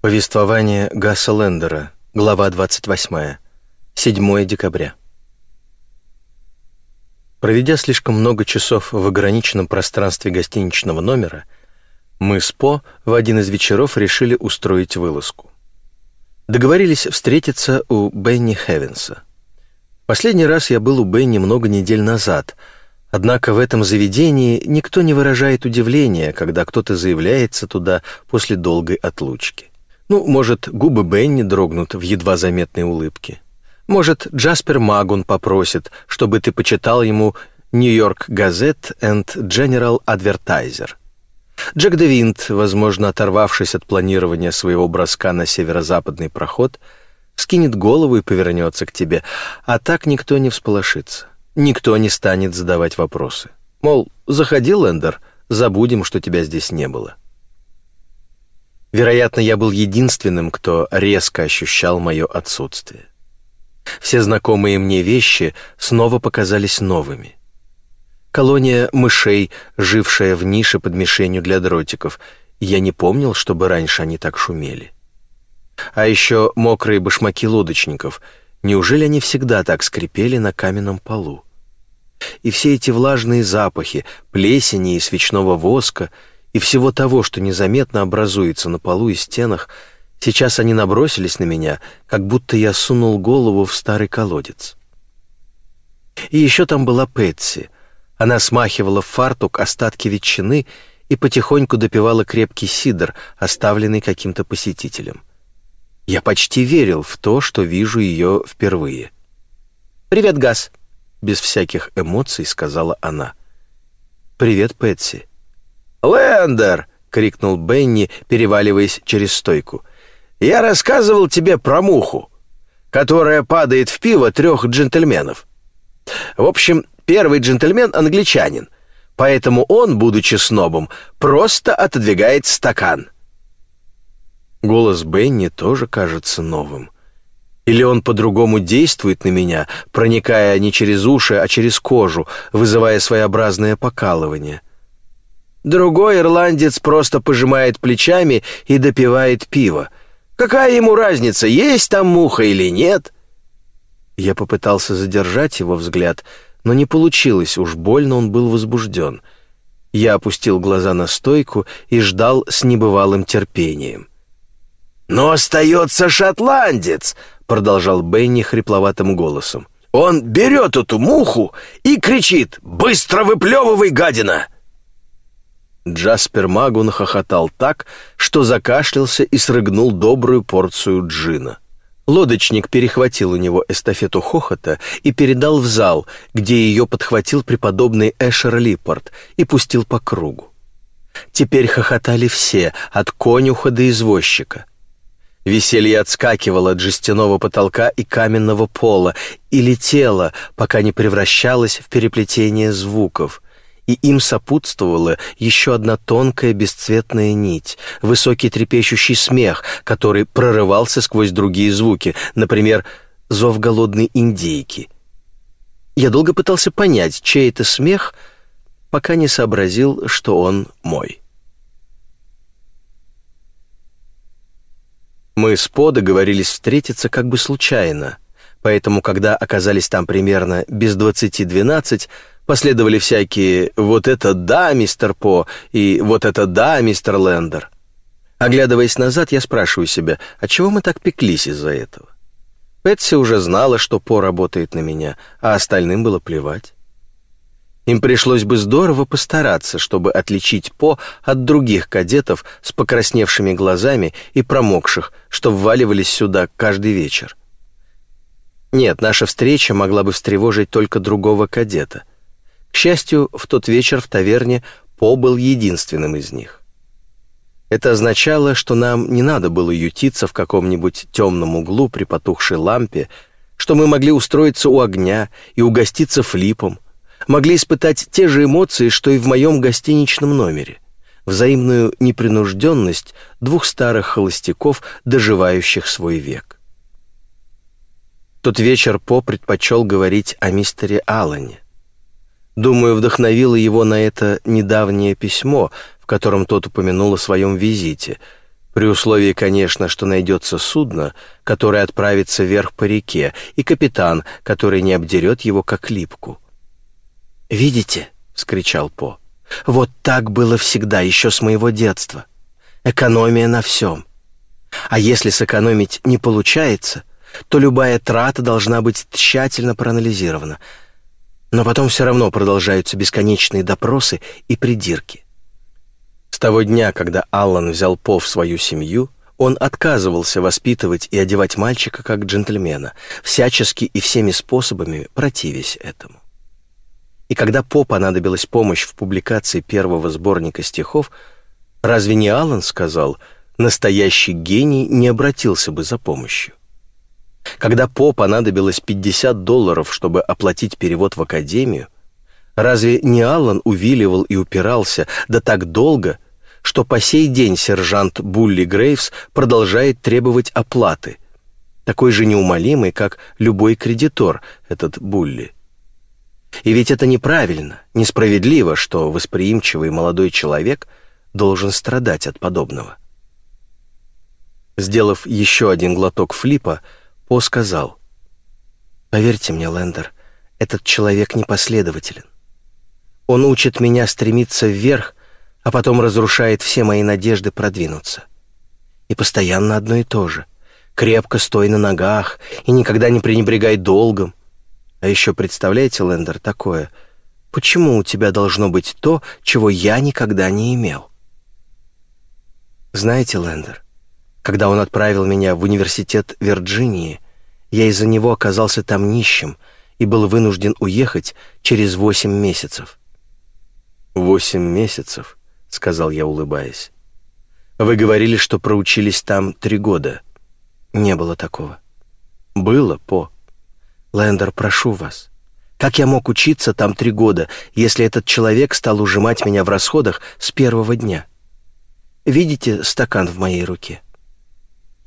Повествование Гасса Лендера, глава 28, 7 декабря. Проведя слишком много часов в ограниченном пространстве гостиничного номера, мы с По в один из вечеров решили устроить вылазку. Договорились встретиться у Бенни Хевенса. Последний раз я был у Бенни много недель назад, однако в этом заведении никто не выражает удивления, когда кто-то заявляется туда после долгой отлучки. Ну, может, губы Бенни дрогнут в едва заметной улыбке. Может, Джаспер Магун попросит, чтобы ты почитал ему «Нью-Йорк Газет and General Advertiser». Джек Девинт, возможно, оторвавшись от планирования своего броска на северо-западный проход, скинет голову и повернется к тебе, а так никто не всполошится. Никто не станет задавать вопросы. Мол, заходи, Лендер, забудем, что тебя здесь не было. Вероятно, я был единственным, кто резко ощущал мое отсутствие. Все знакомые мне вещи снова показались новыми. Колония мышей, жившая в нише под мишенью для дротиков, я не помнил, чтобы раньше они так шумели. А еще мокрые башмаки лодочников. Неужели они всегда так скрипели на каменном полу? И все эти влажные запахи, плесени и свечного воска — и всего того, что незаметно образуется на полу и стенах, сейчас они набросились на меня, как будто я сунул голову в старый колодец. И еще там была Пэтси. Она смахивала в фартук остатки ветчины и потихоньку допивала крепкий сидр, оставленный каким-то посетителем. Я почти верил в то, что вижу ее впервые. «Привет, Газ!» — без всяких эмоций сказала она. «Привет, Пэтси. «Лендер!» — крикнул Бенни, переваливаясь через стойку. «Я рассказывал тебе про муху, которая падает в пиво трех джентльменов. В общем, первый джентльмен — англичанин, поэтому он, будучи снобом, просто отодвигает стакан». Голос Бенни тоже кажется новым. Или он по-другому действует на меня, проникая не через уши, а через кожу, вызывая своеобразное покалывание. Другой ирландец просто пожимает плечами и допивает пиво. Какая ему разница, есть там муха или нет? Я попытался задержать его взгляд, но не получилось, уж больно он был возбужден. Я опустил глаза на стойку и ждал с небывалым терпением. «Но остается шотландец!» — продолжал Бенни хрипловатым голосом. «Он берет эту муху и кричит «Быстро выплевывай, гадина!» Джаспер Магун хохотал так, что закашлялся и срыгнул добрую порцию джина. Лодочник перехватил у него эстафету хохота и передал в зал, где ее подхватил преподобный Эшер Липпорт и пустил по кругу. Теперь хохотали все, от конюха до извозчика. Веселье отскакивало от жестяного потолка и каменного пола и летело, пока не превращалось в переплетение звуков — и им сопутствовала еще одна тонкая бесцветная нить, высокий трепещущий смех, который прорывался сквозь другие звуки, например, зов голодной индейки. Я долго пытался понять, чей это смех, пока не сообразил, что он мой. Мы с По договорились встретиться как бы случайно, поэтому, когда оказались там примерно без двадцати двенадцать, Последовали всякие «вот это да, мистер По» и «вот это да, мистер Лендер». Оглядываясь назад, я спрашиваю себя, а чего мы так пеклись из-за этого? Пэтси уже знала, что По работает на меня, а остальным было плевать. Им пришлось бы здорово постараться, чтобы отличить По от других кадетов с покрасневшими глазами и промокших, что вваливались сюда каждый вечер. Нет, наша встреча могла бы встревожить только другого кадета — к счастью, в тот вечер в таверне По был единственным из них. Это означало, что нам не надо было ютиться в каком-нибудь темном углу при потухшей лампе, что мы могли устроиться у огня и угоститься флипом, могли испытать те же эмоции, что и в моем гостиничном номере, взаимную непринужденность двух старых холостяков, доживающих свой век. Тот вечер По предпочел говорить о мистере Аллане. Думаю, вдохновило его на это недавнее письмо, в котором тот упомянул о своем визите. При условии, конечно, что найдется судно, которое отправится вверх по реке, и капитан, который не обдерет его как липку. «Видите?» — скричал По. «Вот так было всегда, еще с моего детства. Экономия на всем. А если сэкономить не получается, то любая трата должна быть тщательно проанализирована. Но потом все равно продолжаются бесконечные допросы и придирки. С того дня, когда Аллан взял По в свою семью, он отказывался воспитывать и одевать мальчика как джентльмена, всячески и всеми способами противясь этому. И когда По понадобилась помощь в публикации первого сборника стихов, разве не Аллан сказал, настоящий гений не обратился бы за помощью? Когда По понадобилось 50 долларов, чтобы оплатить перевод в академию, разве не Аллан увиливал и упирался, да так долго, что по сей день сержант Булли Грейвс продолжает требовать оплаты, такой же неумолимый, как любой кредитор, этот Булли. И ведь это неправильно, несправедливо, что восприимчивый молодой человек должен страдать от подобного. Сделав еще один глоток флипа, По сказал, «Поверьте мне, Лендер, этот человек непоследователен. Он учит меня стремиться вверх, а потом разрушает все мои надежды продвинуться. И постоянно одно и то же. Крепко стой на ногах и никогда не пренебрегай долгом. А еще представляете, Лендер, такое? Почему у тебя должно быть то, чего я никогда не имел? Знаете, Лендер, когда он отправил меня в университет Вирджинии, я из-за него оказался там нищим и был вынужден уехать через восемь месяцев. Восемь месяцев? — сказал я, улыбаясь. «Вы говорили, что проучились там три года». «Не было такого». «Было, По». «Лендер, прошу вас. Как я мог учиться там три года, если этот человек стал ужимать меня в расходах с первого дня? Видите стакан в моей руке?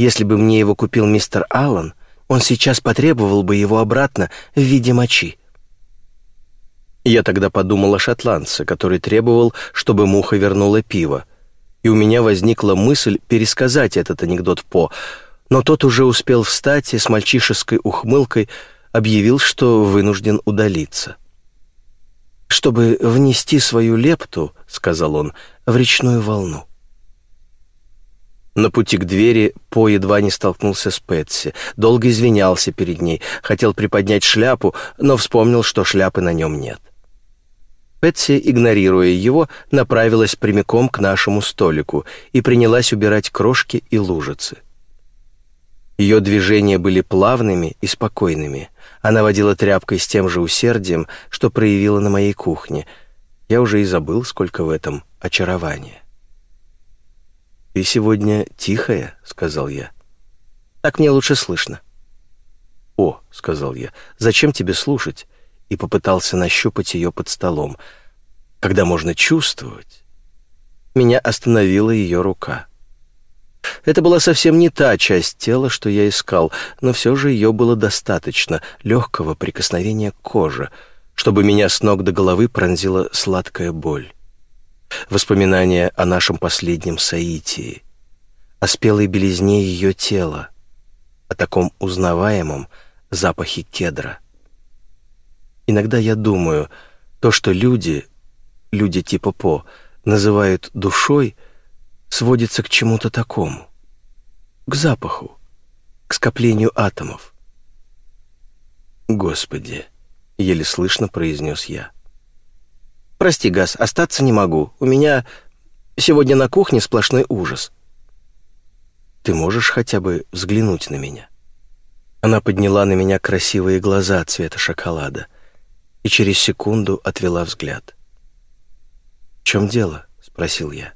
Если бы мне его купил мистер Аллан, он сейчас потребовал бы его обратно в виде мочи. Я тогда подумал о шотландце, который требовал, чтобы муха вернула пиво. И у меня возникла мысль пересказать этот анекдот По, но тот уже успел встать и с мальчишеской ухмылкой объявил, что вынужден удалиться. «Чтобы внести свою лепту, — сказал он, — в речную волну». На пути к двери По едва не столкнулся с Пэтси, долго извинялся перед ней, хотел приподнять шляпу, но вспомнил, что шляпы на нем нет. Пэтси, игнорируя его, направилась прямиком к нашему столику и принялась убирать крошки и лужицы. Ее движения были плавными и спокойными. Она водила тряпкой с тем же усердием, что проявила на моей кухне. Я уже и забыл, сколько в этом очарования. «Ты сегодня тихая», — сказал я. «Так мне лучше слышно». «О», — сказал я, — «зачем тебе слушать? и попытался нащупать ее под столом. Когда можно чувствовать, меня остановила ее рука. Это была совсем не та часть тела, что я искал, но все же ее было достаточно легкого прикосновения к коже, чтобы меня с ног до головы пронзила сладкая боль. Воспоминания о нашем последнем соитии, о спелой белизне ее тела, о таком узнаваемом запахе кедра. Иногда я думаю, то, что люди, люди типа По, называют душой, сводится к чему-то такому. К запаху, к скоплению атомов. «Господи!» — еле слышно произнес я. «Прости, Газ, остаться не могу. У меня сегодня на кухне сплошной ужас». «Ты можешь хотя бы взглянуть на меня?» Она подняла на меня красивые глаза цвета шоколада — и через секунду отвела взгляд. «В чем дело?» — спросил я.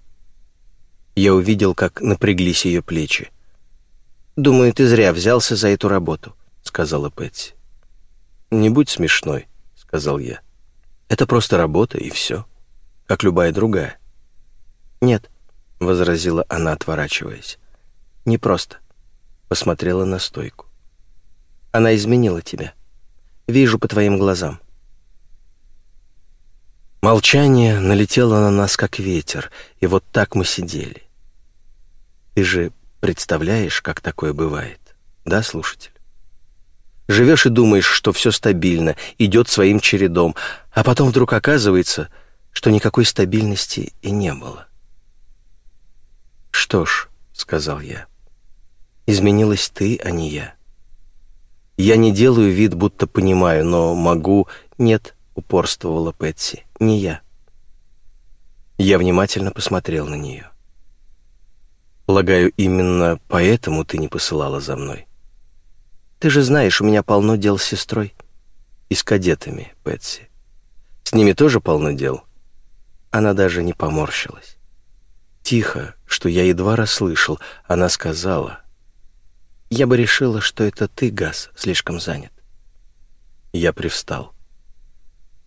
Я увидел, как напряглись ее плечи. «Думаю, ты зря взялся за эту работу», — сказала Пэтси. «Не будь смешной», — сказал я. «Это просто работа, и все, как любая другая». «Нет», — возразила она, отворачиваясь. «Не просто», — посмотрела на стойку. «Она изменила тебя. Вижу по твоим глазам. Молчание налетело на нас, как ветер, и вот так мы сидели. Ты же представляешь, как такое бывает, да, слушатель? Живешь и думаешь, что все стабильно, идет своим чередом, а потом вдруг оказывается, что никакой стабильности и не было. «Что ж», — сказал я, — «изменилась ты, а не я. Я не делаю вид, будто понимаю, но могу...» «Нет», — упорствовала Пэтси, — «не я». Я внимательно посмотрел на нее. «Полагаю, именно поэтому ты не посылала за мной?» «Ты же знаешь, у меня полно дел с сестрой». «И с кадетами, Пэтси. С ними тоже полно дел?» Она даже не поморщилась. Тихо, что я едва расслышал, она сказала. «Я бы решила, что это ты, Газ, слишком занят». Я привстал.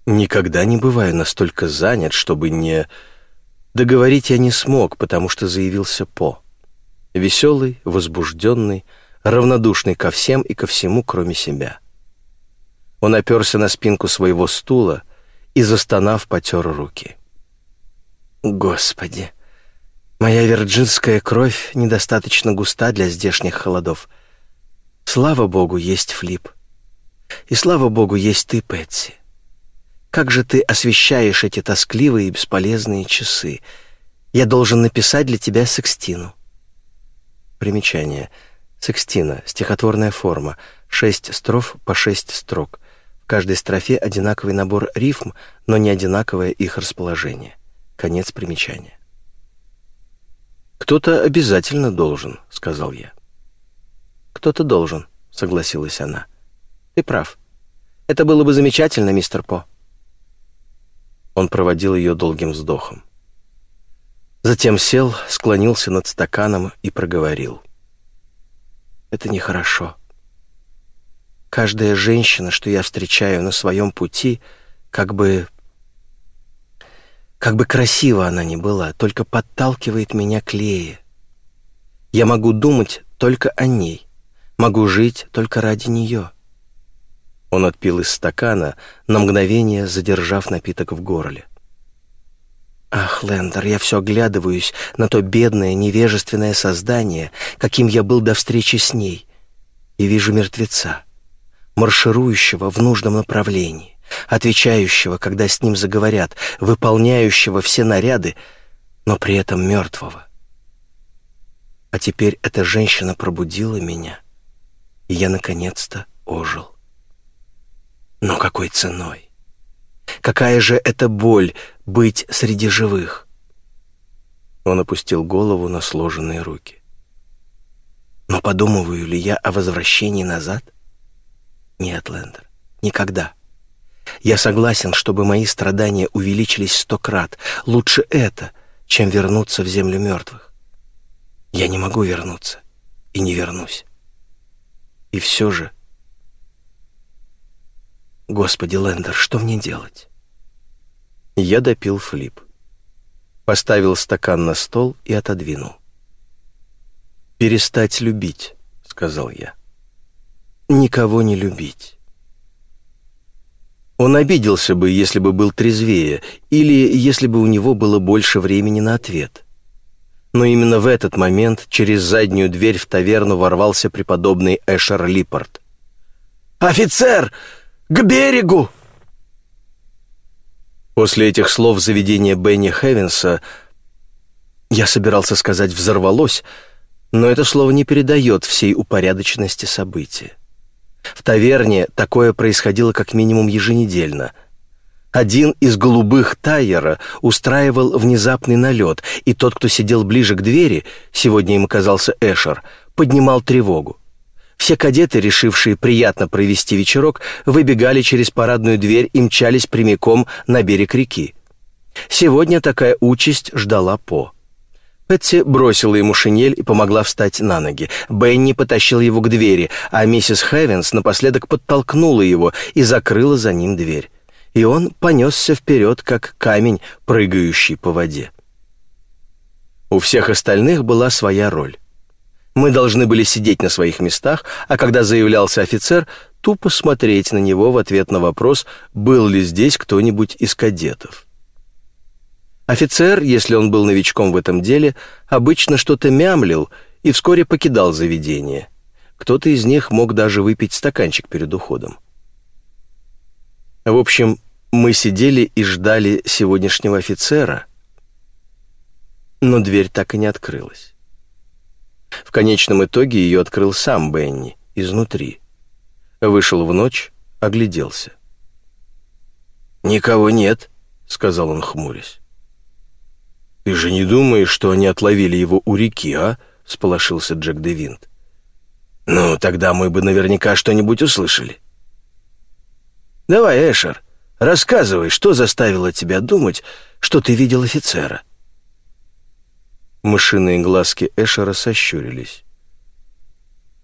«Никогда не бываю настолько занят, чтобы не...» Договорить я не смог, потому что заявился По. Веселый, возбужденный, равнодушный ко всем и ко всему, кроме себя. Он оперся на спинку своего стула и, застонав, потер руки. «Господи!» Моя вирджинская кровь недостаточно густа для здешних холодов. Слава богу, есть Флип. И слава богу, есть ты, Пэтси. Как же ты освещаешь эти тоскливые и бесполезные часы? Я должен написать для тебя секстину. Примечание. Секстина — стихотворная форма. Шесть строф по шесть строк. В каждой строфе одинаковый набор рифм, но не одинаковое их расположение. Конец примечания. «Кто-то обязательно должен», — сказал я. «Кто-то должен», — согласилась она. «Ты прав. Это было бы замечательно, мистер По». Он проводил ее долгим вздохом. Затем сел, склонился над стаканом и проговорил. «Это нехорошо. Каждая женщина, что я встречаю на своем пути, как бы как бы красиво она ни была, только подталкивает меня к Лее. Я могу думать только о ней, могу жить только ради нее. Он отпил из стакана, на мгновение задержав напиток в горле. Ах, Лендер, я все оглядываюсь на то бедное, невежественное создание, каким я был до встречи с ней, и вижу мертвеца, марширующего в нужном направлении отвечающего, когда с ним заговорят, выполняющего все наряды, но при этом мертвого. А теперь эта женщина пробудила меня, и я наконец-то ожил. Но какой ценой? Какая же это боль быть среди живых? Он опустил голову на сложенные руки. Но подумываю ли я о возвращении назад? Нет, Лендер, никогда. Я согласен, чтобы мои страдания увеличились сто крат. Лучше это, чем вернуться в землю мертвых. Я не могу вернуться и не вернусь. И все же... Господи, Лендер, что мне делать? Я допил флип. Поставил стакан на стол и отодвинул. «Перестать любить», — сказал я. «Никого не любить. Он обиделся бы, если бы был трезвее, или если бы у него было больше времени на ответ. Но именно в этот момент через заднюю дверь в таверну ворвался преподобный Эшер Липпорт. «Офицер! К берегу!» После этих слов заведение Бенни Хевенса, я собирался сказать «взорвалось», но это слово не передает всей упорядоченности события. В таверне такое происходило как минимум еженедельно. Один из голубых тайера устраивал внезапный налет, и тот, кто сидел ближе к двери, сегодня им оказался Эшер, поднимал тревогу. Все кадеты, решившие приятно провести вечерок, выбегали через парадную дверь и мчались прямиком на берег реки. Сегодня такая участь ждала По. Пэтси бросила ему шинель и помогла встать на ноги. Бенни потащил его к двери, а миссис Хэвенс напоследок подтолкнула его и закрыла за ним дверь. И он понесся вперед, как камень, прыгающий по воде. У всех остальных была своя роль. Мы должны были сидеть на своих местах, а когда заявлялся офицер, тупо смотреть на него в ответ на вопрос, был ли здесь кто-нибудь из кадетов. Офицер, если он был новичком в этом деле, обычно что-то мямлил и вскоре покидал заведение. Кто-то из них мог даже выпить стаканчик перед уходом. В общем, мы сидели и ждали сегодняшнего офицера, но дверь так и не открылась. В конечном итоге ее открыл сам Бенни изнутри. Вышел в ночь, огляделся. «Никого нет», — сказал он, хмурясь. «Ты же не думаешь, что они отловили его у реки, а?» — сполошился Джек Девинт. «Ну, тогда мы бы наверняка что-нибудь услышали». «Давай, Эшер, рассказывай, что заставило тебя думать, что ты видел офицера?» Мышиные глазки Эшера сощурились.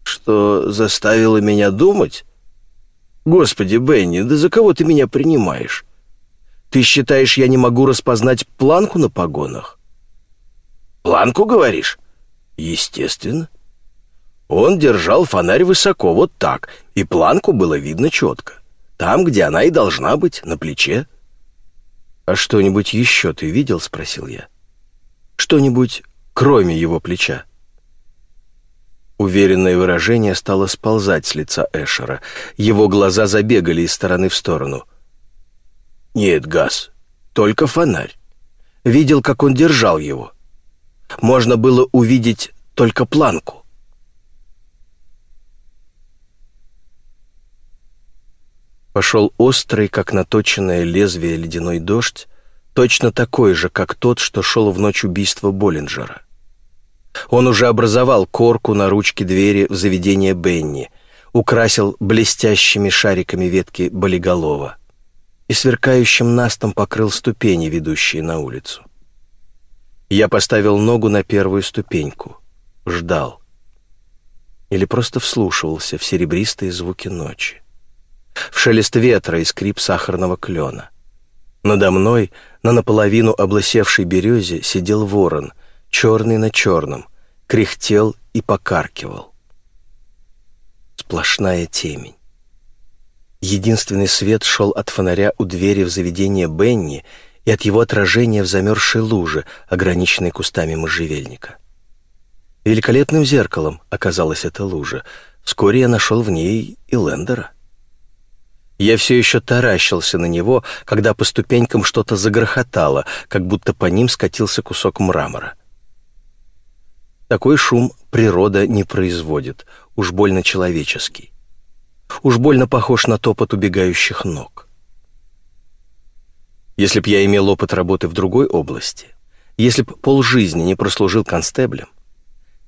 «Что заставило меня думать? Господи, Бенни, да за кого ты меня принимаешь? Ты считаешь, я не могу распознать планку на погонах?» «Планку, говоришь?» «Естественно. Он держал фонарь высоко, вот так, и планку было видно четко. Там, где она и должна быть, на плече». «А что-нибудь еще ты видел?» — спросил я. «Что-нибудь, кроме его плеча?» Уверенное выражение стало сползать с лица Эшера. Его глаза забегали из стороны в сторону. «Нет, Газ, только фонарь. Видел, как он держал его. Можно было увидеть только планку». Пошел острый, как наточенное лезвие ледяной дождь, точно такой же, как тот, что шел в ночь убийства Боллинджера. Он уже образовал корку на ручке двери в заведение Бенни, украсил блестящими шариками ветки болиголова и сверкающим настом покрыл ступени, ведущие на улицу. Я поставил ногу на первую ступеньку, ждал. Или просто вслушивался в серебристые звуки ночи. В шелест ветра и скрип сахарного клена. Надо мной, на наполовину облысевшей березе, сидел ворон — черный на черном, кряхтел и покаркивал. Сплошная темень. Единственный свет шел от фонаря у двери в заведение Бенни и от его отражения в замерзшей луже, ограниченной кустами можжевельника. Великолепным зеркалом оказалась эта лужа. Вскоре я нашел в ней и Лендера. Я все еще таращился на него, когда по ступенькам что-то загрохотало, как будто по ним скатился кусок мрамора. Такой шум природа не производит, уж больно человеческий. Уж больно похож на топот убегающих ног. Если б я имел опыт работы в другой области, если б полжизни не прослужил констеблем,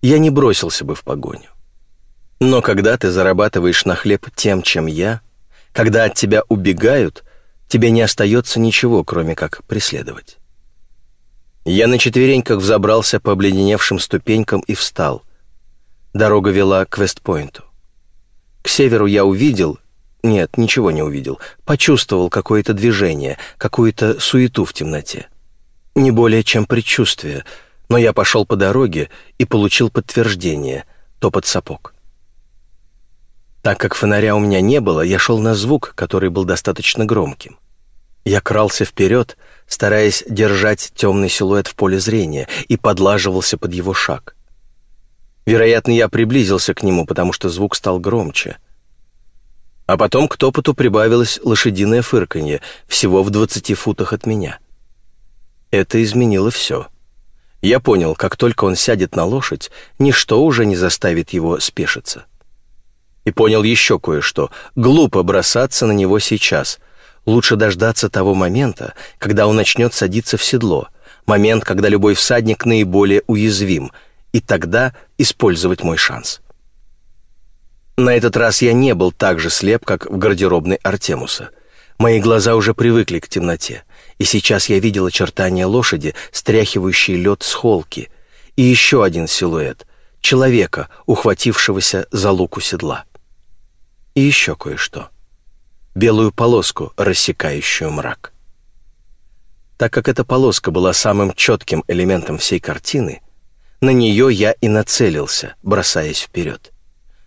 я не бросился бы в погоню. Но когда ты зарабатываешь на хлеб тем, чем я, когда от тебя убегают, тебе не остается ничего, кроме как преследовать. Я на четвереньках взобрался по обледеневшим ступенькам и встал. Дорога вела к Вестпойнту. К северу я увидел... Нет, ничего не увидел. Почувствовал какое-то движение, какую-то суету в темноте. Не более чем предчувствие, но я пошел по дороге и получил подтверждение — топот сапог. Так как фонаря у меня не было, я шел на звук, который был достаточно громким. Я крался вперед, стараясь держать темный силуэт в поле зрения, и подлаживался под его шаг. Вероятно, я приблизился к нему, потому что звук стал громче. А потом к топоту прибавилось лошадиное фырканье, всего в двадцати футах от меня. Это изменило все. Я понял, как только он сядет на лошадь, ничто уже не заставит его спешиться. И понял еще кое-что. Глупо бросаться на него сейчас — Лучше дождаться того момента, когда он начнет садиться в седло, момент, когда любой всадник наиболее уязвим, и тогда использовать мой шанс. На этот раз я не был так же слеп, как в гардеробной Артемуса. Мои глаза уже привыкли к темноте, и сейчас я видел очертания лошади, стряхивающей лед с холки, и еще один силуэт — человека, ухватившегося за луку седла. И еще кое-что — белую полоску, рассекающую мрак. Так как эта полоска была самым четким элементом всей картины, на нее я и нацелился, бросаясь вперед.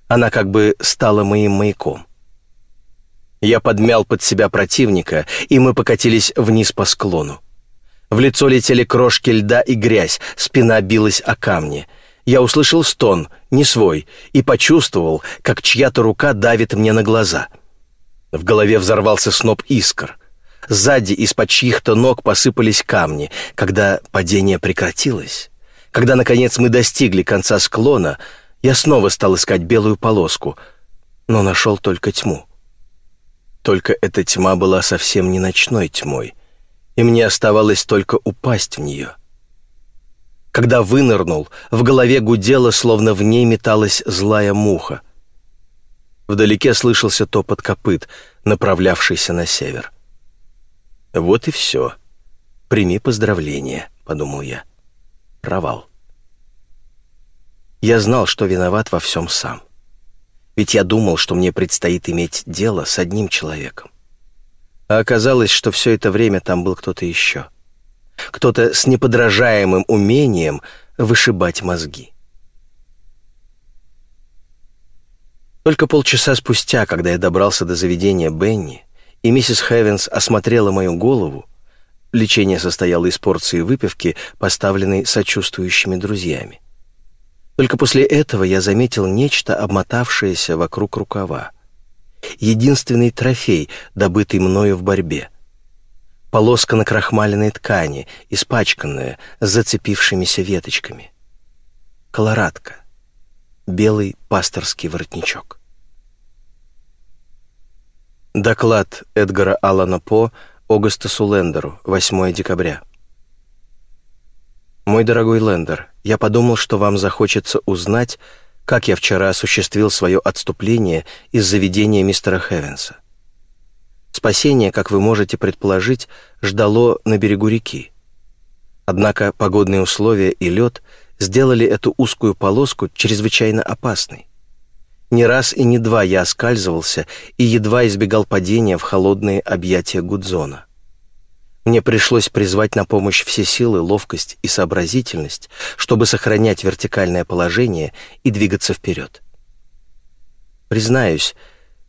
Она как бы стала моим маяком. Я подмял под себя противника, и мы покатились вниз по склону. В лицо летели крошки льда и грязь, спина билась о камни. Я услышал стон, не свой, и почувствовал, как чья-то рука давит мне на глаза. В голове взорвался сноп искр. Сзади из-под чьих-то ног посыпались камни. Когда падение прекратилось, когда, наконец, мы достигли конца склона, я снова стал искать белую полоску, но нашел только тьму. Только эта тьма была совсем не ночной тьмой, и мне оставалось только упасть в нее. Когда вынырнул, в голове гудело, словно в ней металась злая муха. Вдалеке слышался топот копыт, направлявшийся на север. «Вот и все. Прими поздравления», — подумал я. Провал. Я знал, что виноват во всем сам. Ведь я думал, что мне предстоит иметь дело с одним человеком. А оказалось, что все это время там был кто-то еще. Кто-то с неподражаемым умением вышибать мозги. Только полчаса спустя, когда я добрался до заведения Бенни, и миссис Хевенс осмотрела мою голову, лечение состояло из порции выпивки, поставленной сочувствующими друзьями. Только после этого я заметил нечто, обмотавшееся вокруг рукава. Единственный трофей, добытый мною в борьбе. Полоска на крахмаленной ткани, испачканная, зацепившимися веточками. Колорадка. Белый пасторский воротничок. Доклад Эдгара Аллана По Огастасу Лендеру, 8 декабря. «Мой дорогой Лендер, я подумал, что вам захочется узнать, как я вчера осуществил свое отступление из заведения мистера Хевенса. Спасение, как вы можете предположить, ждало на берегу реки. Однако погодные условия и лед сделали эту узкую полоску чрезвычайно опасной. Не раз и не два я оскальзывался и едва избегал падения в холодные объятия Гудзона. Мне пришлось призвать на помощь все силы, ловкость и сообразительность, чтобы сохранять вертикальное положение и двигаться вперед. Признаюсь,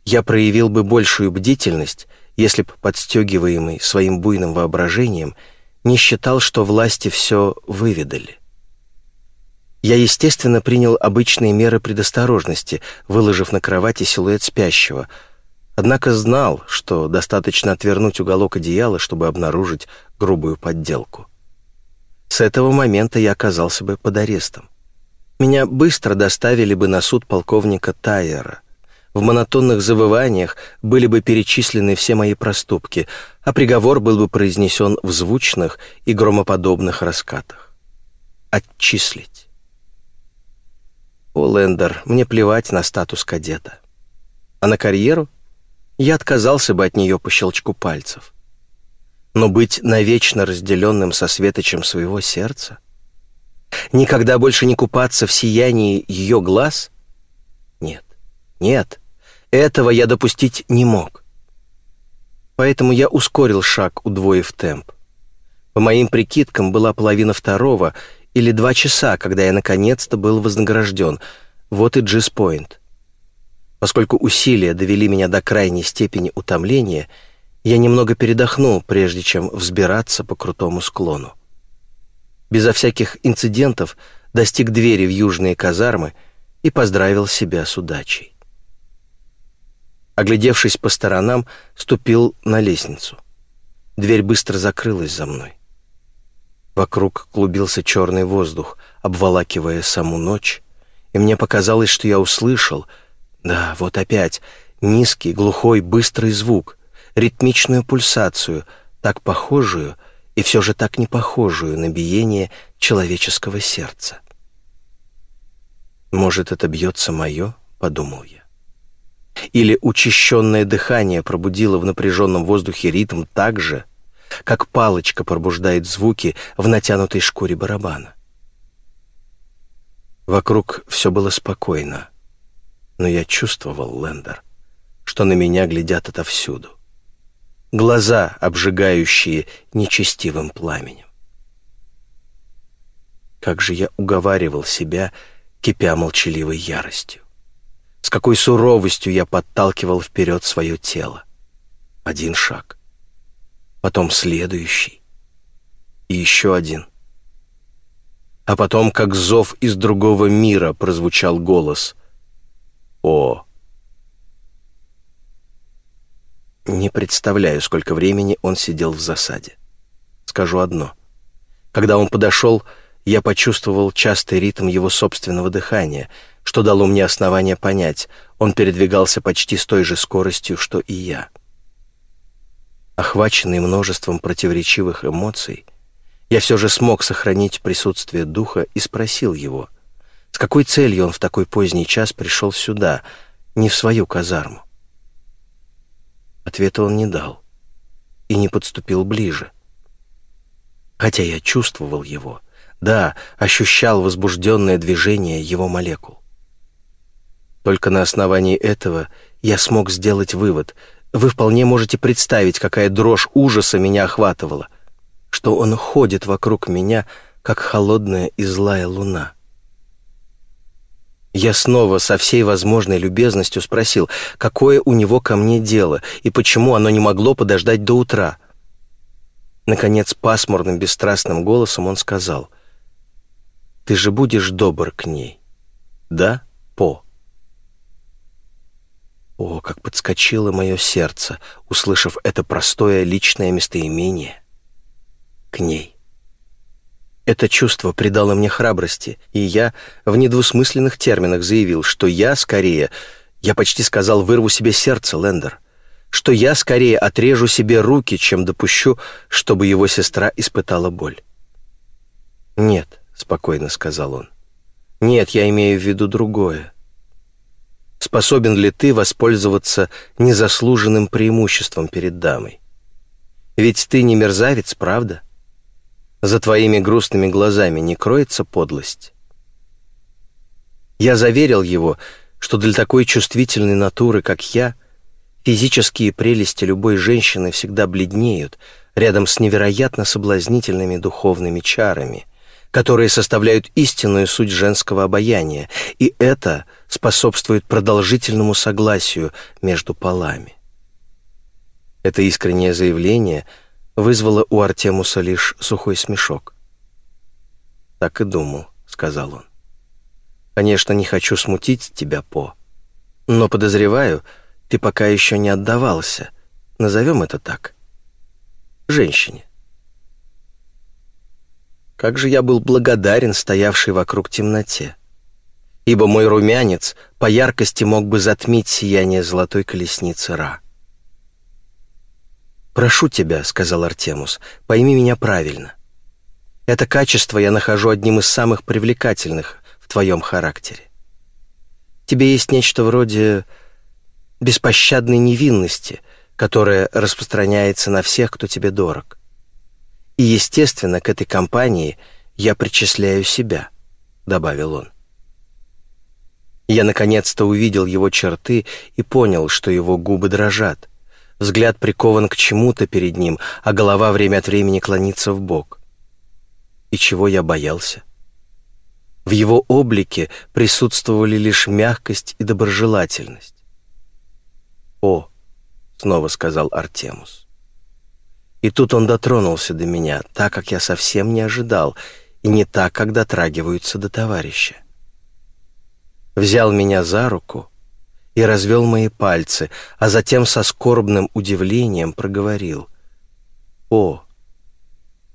я проявил бы большую бдительность, если б, подстегиваемый своим буйным воображением, не считал, что власти все выведали. Я, естественно, принял обычные меры предосторожности, выложив на кровати силуэт спящего — Однако знал, что достаточно отвернуть уголок одеяла, чтобы обнаружить грубую подделку. С этого момента я оказался бы под арестом. Меня быстро доставили бы на суд полковника Тайера. В монотонных завываниях были бы перечислены все мои проступки, а приговор был бы произнесен в звучных и громоподобных раскатах. Отчислить. О, Лендер, мне плевать на статус кадета. А на карьеру — я отказался бы от нее по щелчку пальцев. Но быть навечно разделенным со светочем своего сердца? Никогда больше не купаться в сиянии ее глаз? Нет, нет, этого я допустить не мог. Поэтому я ускорил шаг, удвоив темп. По моим прикидкам, была половина второго или два часа, когда я наконец-то был вознагражден. Вот и Джиспойнт. Поскольку усилия довели меня до крайней степени утомления, я немного передохнул, прежде чем взбираться по крутому склону. Безо всяких инцидентов достиг двери в южные казармы и поздравил себя с удачей. Оглядевшись по сторонам, ступил на лестницу. Дверь быстро закрылась за мной. Вокруг клубился черный воздух, обволакивая саму ночь, и мне показалось, что я услышал — да, вот опять. Низкий, глухой, быстрый звук. Ритмичную пульсацию, так похожую и все же так не похожую на биение человеческого сердца. «Может, это бьется мое?» — подумал я. Или учащенное дыхание пробудило в напряженном воздухе ритм так же, как палочка пробуждает звуки в натянутой шкуре барабана. Вокруг все было спокойно но я чувствовал, Лендер, что на меня глядят отовсюду. Глаза, обжигающие нечестивым пламенем. Как же я уговаривал себя, кипя молчаливой яростью. С какой суровостью я подталкивал вперед свое тело. Один шаг. Потом следующий. И еще один. А потом, как зов из другого мира, прозвучал голос. «О!» Не представляю, сколько времени он сидел в засаде. Скажу одно. Когда он подошел, я почувствовал частый ритм его собственного дыхания, что дало мне основание понять, он передвигался почти с той же скоростью, что и я. Охваченный множеством противоречивых эмоций, я все же смог сохранить присутствие духа и спросил его, с какой целью он в такой поздний час пришел сюда, не в свою казарму. Ответа он не дал и не подступил ближе. Хотя я чувствовал его, да, ощущал возбужденное движение его молекул. Только на основании этого я смог сделать вывод. Вы вполне можете представить, какая дрожь ужаса меня охватывала, что он ходит вокруг меня, как холодная и злая луна. Я снова со всей возможной любезностью спросил, какое у него ко мне дело и почему оно не могло подождать до утра. Наконец, пасмурным, бесстрастным голосом он сказал, «Ты же будешь добр к ней, да, По?» О, как подскочило мое сердце, услышав это простое личное местоимение. К ней. Это чувство придало мне храбрости, и я в недвусмысленных терминах заявил, что я скорее, я почти сказал, вырву себе сердце, Лендер, что я скорее отрежу себе руки, чем допущу, чтобы его сестра испытала боль. «Нет», — спокойно сказал он, — «нет, я имею в виду другое способен ли ты воспользоваться незаслуженным преимуществом перед дамой. Ведь ты не мерзавец, правда? За твоими грустными глазами не кроется подлость. Я заверил его, что для такой чувствительной натуры, как я, физические прелести любой женщины всегда бледнеют рядом с невероятно соблазнительными духовными чарами, которые составляют истинную суть женского обаяния, и это способствует продолжительному согласию между полами. Это искреннее заявление вызвало у Артемуса лишь сухой смешок. «Так и думал», — сказал он. «Конечно, не хочу смутить тебя, По, но подозреваю, ты пока еще не отдавался, назовем это так, женщине. Как же я был благодарен стоявшей вокруг темноте. Ибо мой румянец по яркости мог бы затмить сияние золотой колесницы Ра. «Прошу тебя», — сказал Артемус, — «пойми меня правильно. Это качество я нахожу одним из самых привлекательных в твоем характере. тебе есть нечто вроде беспощадной невинности, которая распространяется на всех, кто тебе дорог. И, естественно, к этой компании я причисляю себя», — добавил он. Я наконец-то увидел его черты и понял, что его губы дрожат. Взгляд прикован к чему-то перед ним, а голова время от времени клонится в бок. И чего я боялся? В его облике присутствовали лишь мягкость и доброжелательность. «О!» — снова сказал Артемус. И тут он дотронулся до меня, так, как я совсем не ожидал, и не так, как дотрагиваются до товарища. Взял меня за руку и развел мои пальцы, а затем со скорбным удивлением проговорил. «О,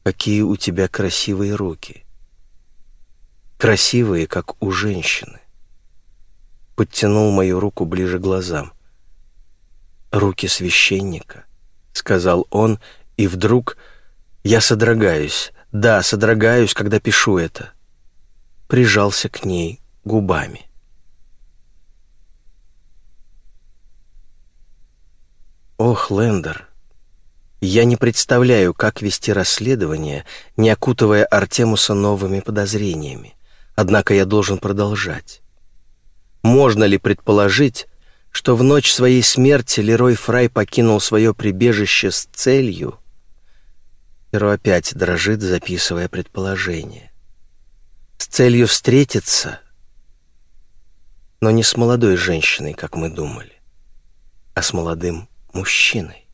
какие у тебя красивые руки! Красивые, как у женщины!» Подтянул мою руку ближе к глазам. «Руки священника», — сказал он и вдруг я содрогаюсь, да, содрогаюсь, когда пишу это. Прижался к ней губами. Ох, Лендер, я не представляю, как вести расследование, не окутывая Артемуса новыми подозрениями. Однако я должен продолжать. Можно ли предположить, что в ночь своей смерти Лерой Фрай покинул свое прибежище с целью Перо опять дрожит, записывая предположение. С целью встретиться, но не с молодой женщиной, как мы думали, а с молодым мужчиной.